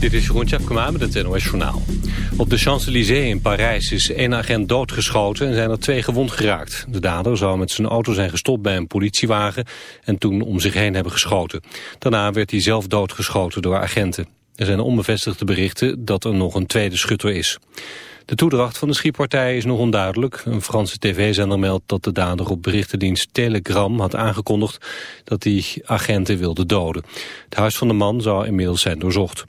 Dit is Jeroen Tjepkema met het NOS Journaal. Op de Champs-Élysées in Parijs is één agent doodgeschoten en zijn er twee gewond geraakt. De dader zou met zijn auto zijn gestopt bij een politiewagen en toen om zich heen hebben geschoten. Daarna werd hij zelf doodgeschoten door agenten. Er zijn onbevestigde berichten dat er nog een tweede schutter is. De toedracht van de schietpartij is nog onduidelijk. Een Franse tv-zender meldt dat de dader op berichtendienst Telegram had aangekondigd dat hij agenten wilde doden. Het huis van de man zou inmiddels zijn doorzocht.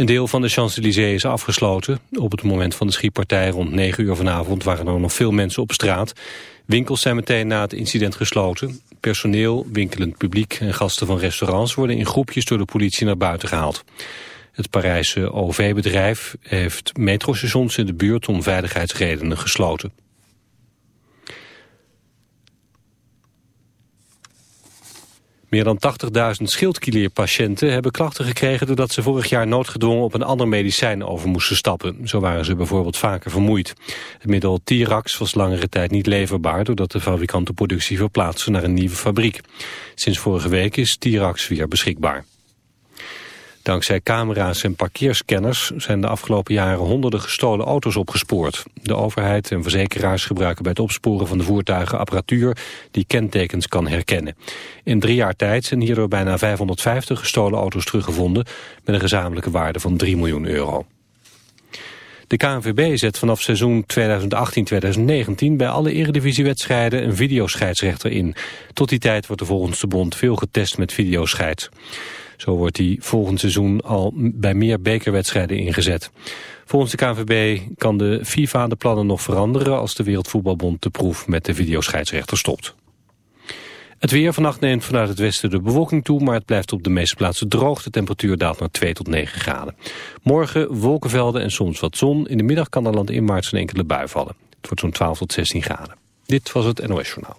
Een deel van de Champs-Élysées is afgesloten. Op het moment van de schietpartij rond 9 uur vanavond waren er nog veel mensen op straat. Winkels zijn meteen na het incident gesloten. Personeel, winkelend publiek en gasten van restaurants worden in groepjes door de politie naar buiten gehaald. Het Parijse OV-bedrijf heeft metrostations in de buurt om veiligheidsredenen gesloten. Meer dan 80.000 schildklierpatiënten hebben klachten gekregen... doordat ze vorig jaar noodgedwongen op een ander medicijn over moesten stappen. Zo waren ze bijvoorbeeld vaker vermoeid. Het middel Tirax was langere tijd niet leverbaar... doordat de fabrikant de productie verplaatste naar een nieuwe fabriek. Sinds vorige week is Tirax weer beschikbaar. Dankzij camera's en parkeerscanners zijn de afgelopen jaren honderden gestolen auto's opgespoord. De overheid en verzekeraars gebruiken bij het opsporen van de voertuigen apparatuur die kentekens kan herkennen. In drie jaar tijd zijn hierdoor bijna 550 gestolen auto's teruggevonden met een gezamenlijke waarde van 3 miljoen euro. De KNVB zet vanaf seizoen 2018-2019 bij alle eredivisiewedstrijden een videoscheidsrechter in. Tot die tijd wordt er volgens de bond veel getest met videoscheids. Zo wordt hij volgend seizoen al bij meer bekerwedstrijden ingezet. Volgens de KNVB kan de FIFA de plannen nog veranderen als de Wereldvoetbalbond de proef met de videoscheidsrechter stopt. Het weer vannacht neemt vanuit het westen de bewolking toe, maar het blijft op de meeste plaatsen droog. De temperatuur daalt naar 2 tot 9 graden. Morgen wolkenvelden en soms wat zon. In de middag kan er landinwaarts een enkele bui vallen. Het wordt zo'n 12 tot 16 graden. Dit was het NOS Journaal.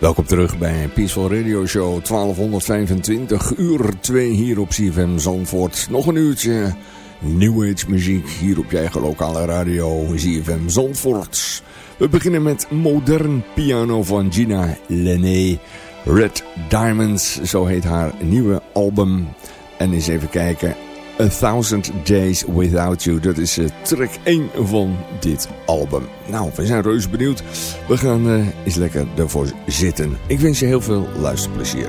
Welkom terug bij Peaceful Radio Show 1225 uur 2 hier op CFM Zandvoort. Nog een uurtje New Age muziek hier op je eigen lokale radio CFM Zandvoort. We beginnen met modern piano van Gina Lenné. Red Diamonds, zo heet haar nieuwe album. En eens even kijken, A Thousand Days Without You. Dat is uh, track 1 van dit album. Nou, we zijn reus benieuwd. We gaan uh, eens lekker ervoor zitten. Ik wens je heel veel luisterplezier.